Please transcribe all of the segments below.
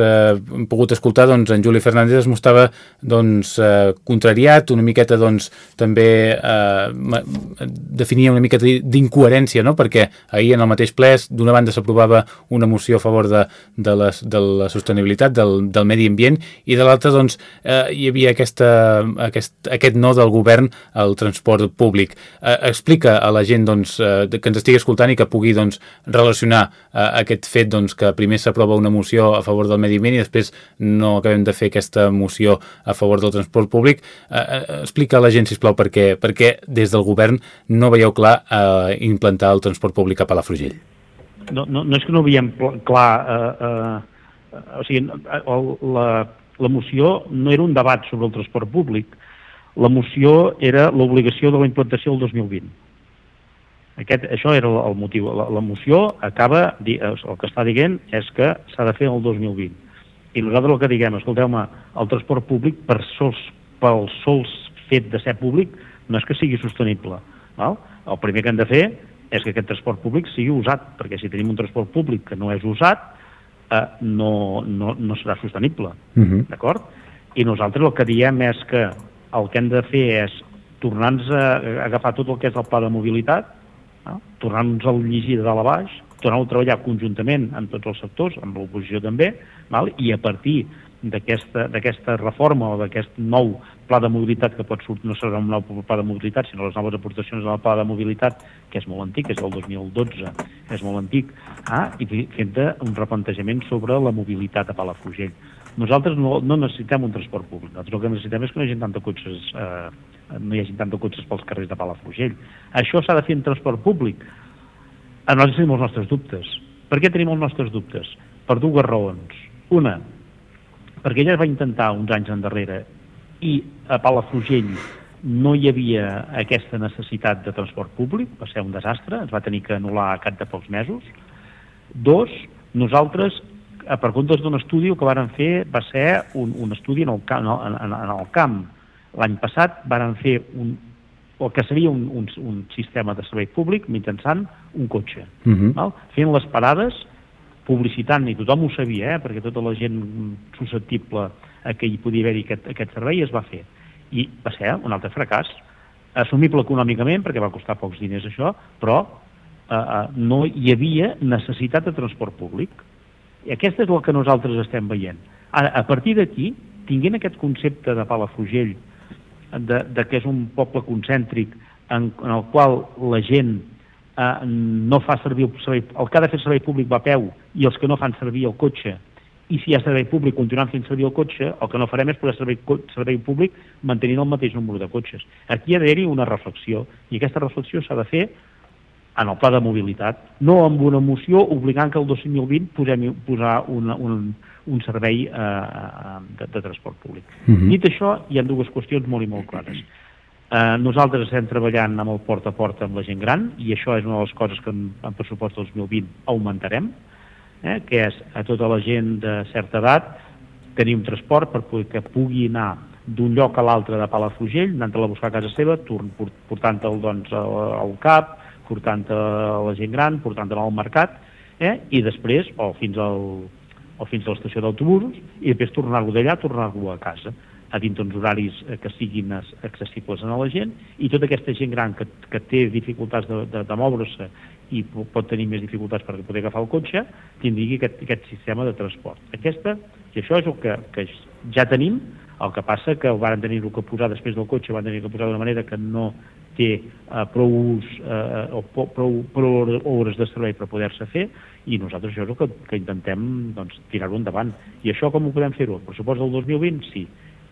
eh, pogut escoltar, doncs, en Juli Fernández es mostrava doncs, eh, contrariat, una miqueta doncs, també eh, definia una miqueta d'incoherència, no? perquè ahir en el mateix ple d'una banda s'aprovava una moció a favor de, de, les, de la sostenibilitat del, del medi ambient i de l'altra doncs, eh, hi havia aquesta, aquest, aquest no del govern al transport públic. Eh, explica a la gent doncs, eh, que ens estigui escoltant i que pugui doncs, relacionar eh, aquest fet doncs, que primer s'aprova una moció a favor del medi ambient i després no acabem de fer aquesta moció a favor del transport públic. Eh, eh, explica a la gent, sisplau, per què, per què des del govern no veieu clar eh, implantar el transport públic a Palafrugell. No, no, no és que no veiem clar... Eh, eh, o sigui, la, la moció no era un debat sobre el transport públic, la moció era l'obligació de la implantació del 2020 aquest, això era el, el motiu. La, la moció acaba, el que està dient és que s'ha de fer el 2020. I nosaltres el que diguem, escolteu-me, el transport públic per sols, pel sols fet de ser públic no és que sigui sostenible. Val? El primer que hem de fer és que aquest transport públic sigui usat, perquè si tenim un transport públic que no és usat, eh, no, no, no serà sostenible. Uh mhm. -huh. D'acord? I nosaltres el que diem és que el que hem de fer és tornar-nos a agafar tot el que és el pla de mobilitat, no? tornar-nos a llegir de dalt a baix, tornar-ho a treballar conjuntament amb tots els sectors, amb l'oposició també, val? i a partir d'aquesta reforma o d'aquest nou pla de mobilitat que pot sortir, no serà un nou pla de mobilitat, sinó les noves aportacions al pla de mobilitat, que és molt antic, és del 2012, és molt antic, ah, i fent un replantejament sobre la mobilitat a Palafrugell. Nosaltres no, no necessitem un transport públic, nosaltres el que necessitem és que no hi hagi tanta cotxes eh, no hi hagi tant de cotxes pels carrers de Palafrugell. Això s'ha de fer en transport públic. A nosaltres tenim els nostres dubtes. Per què tenim els nostres dubtes? Per dues raons. Una, perquè es va intentar uns anys endarrere i a Palafrugell no hi havia aquesta necessitat de transport públic, va ser un desastre, es va tenir que anul·lar a cap de pocs mesos. Dos, nosaltres, per comptes d'un estudi, el que varen fer va ser un, un estudi en el, camp, en, en, en el camp, L'any passat varen fer un, el que seria un, un, un sistema de servei públic mitjançant un cotxe, uh mhm. -huh. val? fent les parades, publicitant, i tothom ho sabia, eh? perquè tota la gent susceptible a que hi podia haver-hi aquest, aquest servei es va fer. I va ser un altre fracàs, assumible econòmicament, perquè va costar pocs diners això, però eh, eh, no hi havia necessitat de transport públic. I aquesta és el que nosaltres estem veient. Ara, a partir d'aquí, tinguent aquest concepte de Palafrugell de, de que és un poble concèntric en, en el qual la gent eh, no fa servir el servei, el que ha de fer servei públic va a peu i els que no fan servir el cotxe i si hi ha servei públic continuant fent servir el cotxe, el que no farem és poder servei, servei públic mantenint el mateix número de cotxes. Aquí ha d'haver-hi una reflexió, i aquesta reflexió s'ha de fer en el pla de mobilitat, no amb una moció obligant que el 2020 posem posar una, un, un servei eh, eh, de, de transport públic. Uh mhm. -huh. Dit això, hi ha dues qüestions molt i molt clares. Eh, nosaltres estem treballant amb el porta a porta amb la gent gran i això és una de les coses que en, en pressupost 2020 augmentarem, eh, que és a tota la gent de certa edat tenir un transport per poder que pugui anar d'un lloc a l'altre de Palafrugell, anant-la a buscar a casa seva, portant-te'l doncs, al CAP, portant-te la gent gran, portant-te al mercat, eh? i després, o fins al, o fins a l'estació d'autobusos i després tornar-lo d'allà, tornar-lo a casa a dins d'uns horaris eh, que siguin accessibles a la gent i tota aquesta gent gran que, que té dificultats de, de, de moure-se i pot tenir més dificultats per poder agafar el cotxe, tindria aquest, aquest sistema de transport. Aquesta, i això és el que, que ja tenim, el que passa que ho van tenir-ho que posar després del cotxe, van tenir que posar d'una manera que no té eh, prou, eh, o prou, prou hores de servei per poder-se fer i nosaltres això és el que, que intentem doncs, tirar-ho endavant. I això com ho podem fer-ho? El pressupost del 2020? Sí.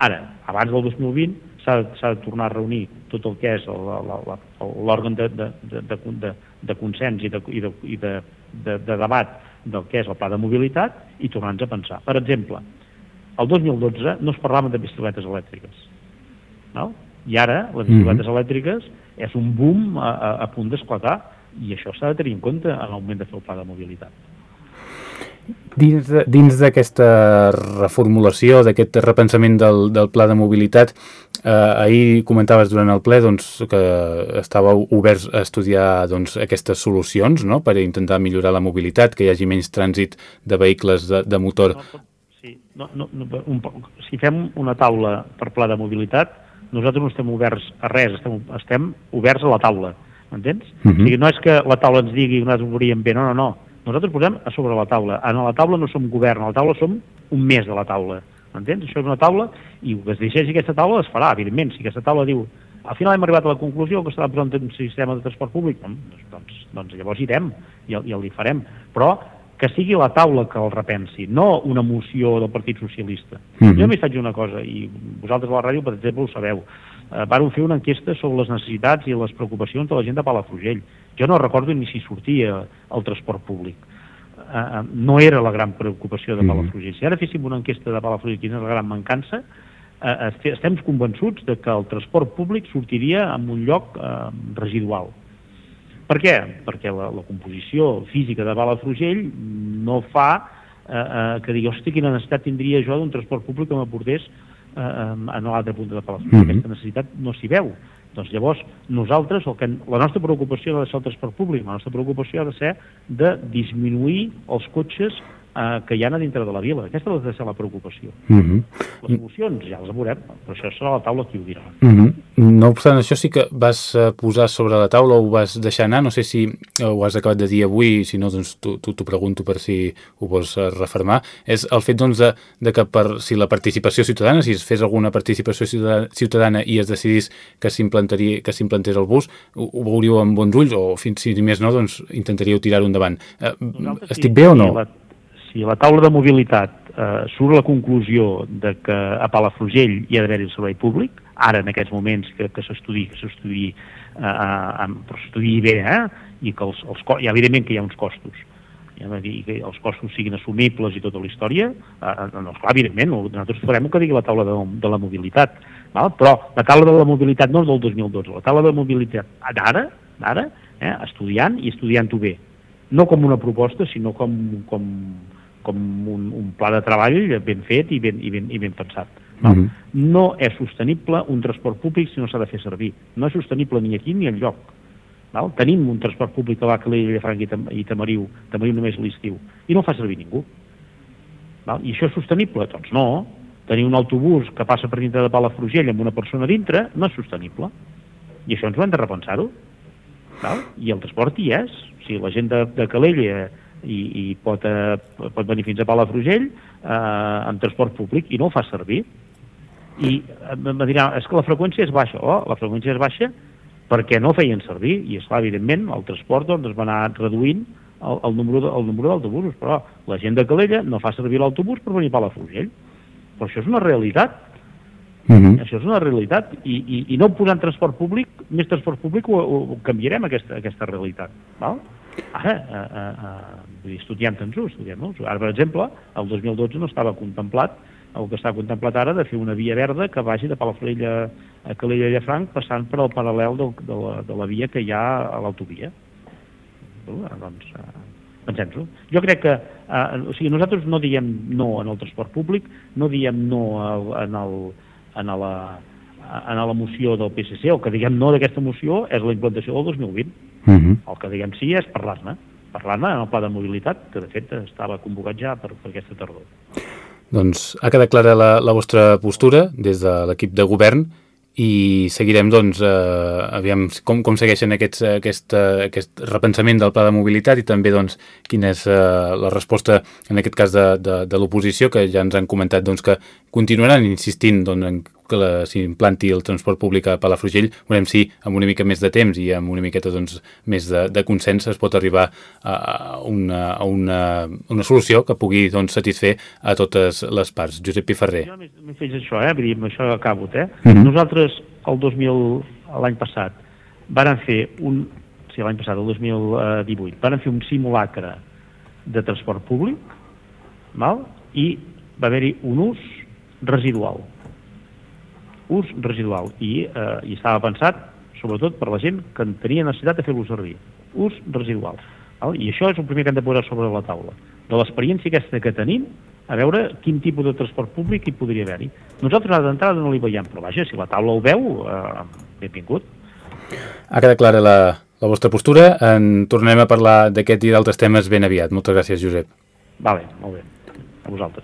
Ara, abans del 2020 s'ha de tornar a reunir tot el que és l'òrgan de, de, de, de, de consens i, de, i, de, i de, de, de debat del que és el pla de mobilitat i tornar-nos a pensar. Per exemple, el 2012 no es parlava de bicicletes elèctriques. No? I ara les bicicletes mm -hmm. elèctriques és un boom a, a, a punt d'esclatar i això s'ha de tenir en compte en l'augment de fer el pla de mobilitat. Dins d'aquesta reformulació, d'aquest repensament del, del pla de mobilitat, eh, ahir comentaves durant el ple doncs, que estàveu oberts a estudiar doncs, aquestes solucions no? per intentar millorar la mobilitat, que hi hagi menys trànsit de vehicles de, de motor Sí, no, no, no, un, si fem una taula per pla de mobilitat, nosaltres no estem oberts a res, estem, estem oberts a la taula, m'entens? Uh -huh. O sigui, no és que la taula ens digui que nosaltres veuríem bé, no, no, no. Nosaltres posem a sobre la taula. A la taula no som govern, a la taula som un mes de la taula. M'entens? Això és una taula i el que es decideixi aquesta taula es farà, evidentment. Si aquesta taula diu al final hem arribat a la conclusió que s'ha de posar un sistema de transport públic, doncs, doncs, doncs llavors irem i i el farem. Però que sigui la taula que el repensi, no una moció del Partit Socialista. Mm -hmm. Jo m'hi faig una cosa, i vosaltres a la ràdio, per exemple, ho sabeu. Eh, vàrem fer una enquesta sobre les necessitats i les preocupacions de la gent de Palafrugell. Jo no recordo ni si sortia el transport públic. Eh, eh no era la gran preocupació de mhm. Palafrugell. Mm -hmm. Si ara féssim una enquesta de Palafrugell, quina és la gran mancança, eh, estem convençuts de que el transport públic sortiria en un lloc eh, residual per què? Perquè la, la composició física de Palafrugell no fa eh, eh, que digui, hosti, quina necessitat tindria jo d'un transport públic que m'aportés eh, a l'altra punta de Palafrugell. Mm -hmm. Aquesta necessitat no s'hi veu. Doncs llavors, nosaltres, el que, la nostra preocupació ha de ser el transport públic, la nostra preocupació ha de ser de disminuir els cotxes eh, que hi ha a dintre de la vila. Aquesta ha de ser la preocupació. Mhm. -huh. Les solucions ja les veurem, però això serà la taula qui ho dirà. Uh mhm. No obstant això, sí que vas eh, posar sobre la taula o ho vas deixar anar, no sé si ho has acabat de dir avui, si no, doncs t'ho pregunto per si ho vols eh, refermar, és el fet doncs, de, de que per, si la participació ciutadana, si es fes alguna participació ciutadana i es decidís que s'implantés el bus, ho, ho veuríeu amb bons ulls o fins si més no, doncs intentaríeu tirar-ho endavant. Eh, estic bé o no? La si a la taula de mobilitat eh, surt la conclusió de que a Palafrugell hi ha d'haver-hi servei públic, ara en aquests moments que, que s'estudi que s'estudi eh, eh, però bé, eh? i que els, els, i evidentment que hi ha uns costos, ja dir que els costos siguin assumibles i tota la història, eh, doncs clar, evidentment, nosaltres farem el que digui la taula de, de la mobilitat, val? però la taula de la mobilitat no és del 2012, la taula de la mobilitat d'ara, d'ara, eh, estudiant i estudiant-ho bé, no com una proposta, sinó com, com, com un, un pla de treball ben fet i ben, i ben, i ben pensat. No? Mhm. -huh. no és sostenible un transport públic si no s'ha de fer servir. No és sostenible ni aquí ni enlloc. Val? Tenim un transport públic a Calella, Llafranc i, Tam i Tamariu, Tamariu només l'estiu, i no fa servir ningú. Val? I això és sostenible? Doncs no. Tenir un autobús que passa per dintre de Palafrugell amb una persona dintre no és sostenible. I això ens ho hem de repensar-ho. I el transport hi és. O sigui, la gent de, de Calella i, i pot, eh, pot venir fins a Palafrugell eh, amb transport públic i no el fa servir. I em dirà, és que la freqüència és baixa. Oh, la freqüència és baixa perquè no feien servir, i és clar, evidentment, el transport doncs, es va anar reduint el, el número d'autobusos, però la gent de Calella no fa servir l'autobús per venir a Palafrugell. Però això és una realitat. Mhm. -huh. Això és una realitat. I, i, i no posant transport públic, més transport públic, ho, ho canviarem, aquesta, aquesta realitat. Val? Ara, eh, eh, eh, estudiant-nos-ho, estudiem-nos. Ara, per exemple, el 2012 no estava contemplat el que està contemplat ara de fer una via verda que vagi de Palafrugell a, a Calella i a Franc passant per al paral·lel del, de, la, de la via que hi ha a l'autovia. Doncs, eh, pensem-ho. Jo crec que eh, o sigui, nosaltres no diem no en el transport públic, no diem no en, el, en, la, en la moció del PSC, el que diguem no d'aquesta moció és la implantació del 2020 Uh. -huh. El que diguem sí és parlar-ne, parlar-ne en el pla de mobilitat, que de fet estava convocat ja per, per aquesta tardor. Doncs ha quedat clara la, la vostra postura des de l'equip de govern i seguirem doncs, eh, aviam com, com segueixen aquests, aquest, aquest repensament del pla de mobilitat i també doncs, quina és eh, la resposta en aquest cas de, de, de l'oposició que ja ens han comentat doncs, que continuaran insistint doncs, en que s'implanti el transport públic a Palafrugell, veurem si amb una mica més de temps i amb una miqueta doncs, més de, de consens es pot arribar a una, a una, una solució que pugui doncs, satisfer a totes les parts. Josep Piferrer. Jo m'he fet això, eh? Vull dir, amb això acabo, eh? Mhm. -huh. Nosaltres, el 2000, l'any passat, varen fer un, sí, l'any passat, el 2018, varen fer un simulacre de transport públic, val? i va haver-hi un ús residual ús residual i, eh, i estava pensat sobretot per la gent que tenia necessitat de fer-lo servir. Ús residual. Val? I això és el primer que hem de posar sobre la taula. De l'experiència aquesta que tenim, a veure quin tipus de transport públic hi podria haver-hi. Nosaltres d'entrada no li veiem, però vaja, si la taula el veu, eh, benvingut. Ha quedat clara la, la vostra postura. En tornem a parlar d'aquest i d'altres temes ben aviat. Moltes gràcies, Josep. Vale, molt bé. A vosaltres.